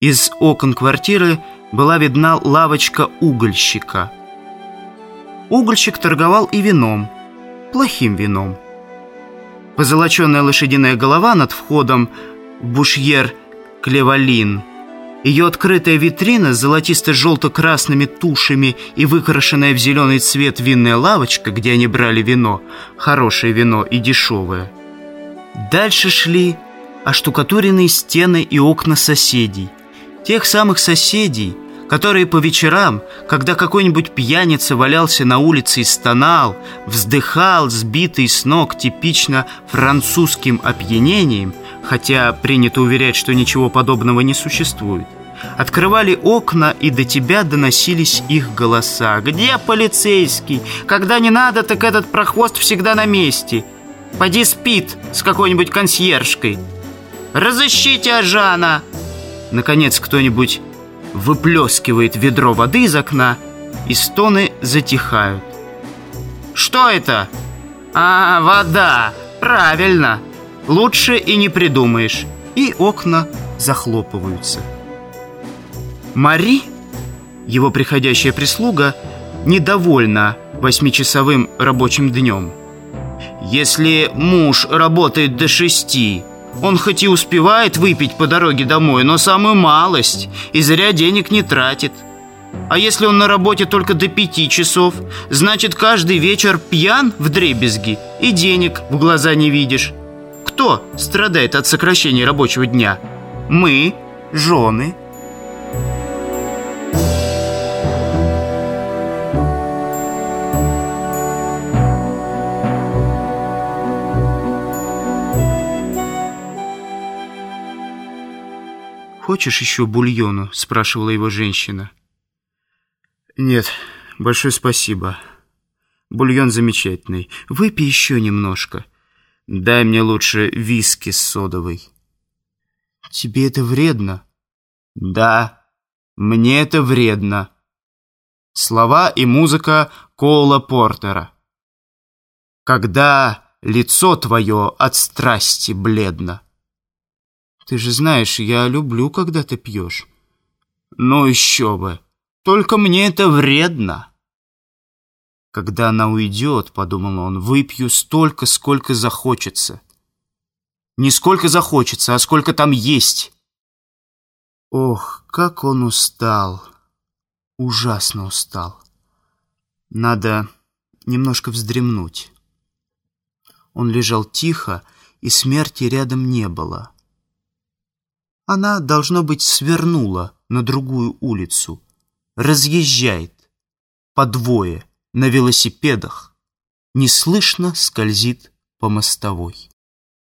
Из окон квартиры была видна лавочка угольщика. Угольщик торговал и вином, плохим вином. Позолоченная лошадиная голова над входом бушьер Клевалин. Ее открытая витрина с золотисто-желто-красными тушами и выкрашенная в зеленый цвет винная лавочка, где они брали вино, хорошее вино и дешевое. Дальше шли оштукатуренные стены и окна соседей. Тех самых соседей, которые по вечерам, когда какой-нибудь пьяница валялся на улице и стонал, вздыхал, сбитый с ног типично французским опьянением, хотя принято уверять, что ничего подобного не существует, открывали окна, и до тебя доносились их голоса. «Где полицейский? Когда не надо, так этот прохвост всегда на месте. Поди спит с какой-нибудь консьержкой. Разыщите Ажана!» Наконец кто-нибудь выплескивает ведро воды из окна, и стоны затихают. «Что это?» «А, вода! Правильно! Лучше и не придумаешь!» И окна захлопываются. Мари, его приходящая прислуга, недовольна восьмичасовым рабочим днем. Если муж работает до шести, он хоть и успевает выпить по дороге домой, но самую малость и зря денег не тратит. А если он на работе только до пяти часов, значит каждый вечер пьян в дребезги и денег в глаза не видишь. Кто страдает от сокращения рабочего дня? Мы, жены. «Хочешь еще бульону?» — спрашивала его женщина. «Нет, большое спасибо. Бульон замечательный. Выпей еще немножко. Дай мне лучше виски с содовой». «Тебе это вредно?» «Да, мне это вредно». Слова и музыка Коула Портера. «Когда лицо твое от страсти бледно». Ты же знаешь, я люблю, когда ты пьешь. Ну еще бы. Только мне это вредно. Когда она уйдет, подумал он, выпью столько, сколько захочется. Не сколько захочется, а сколько там есть. Ох, как он устал. Ужасно устал. Надо немножко вздремнуть. Он лежал тихо, и смерти рядом не было. Она, должно быть, свернула на другую улицу. Разъезжает. По двое, на велосипедах. Неслышно скользит по мостовой.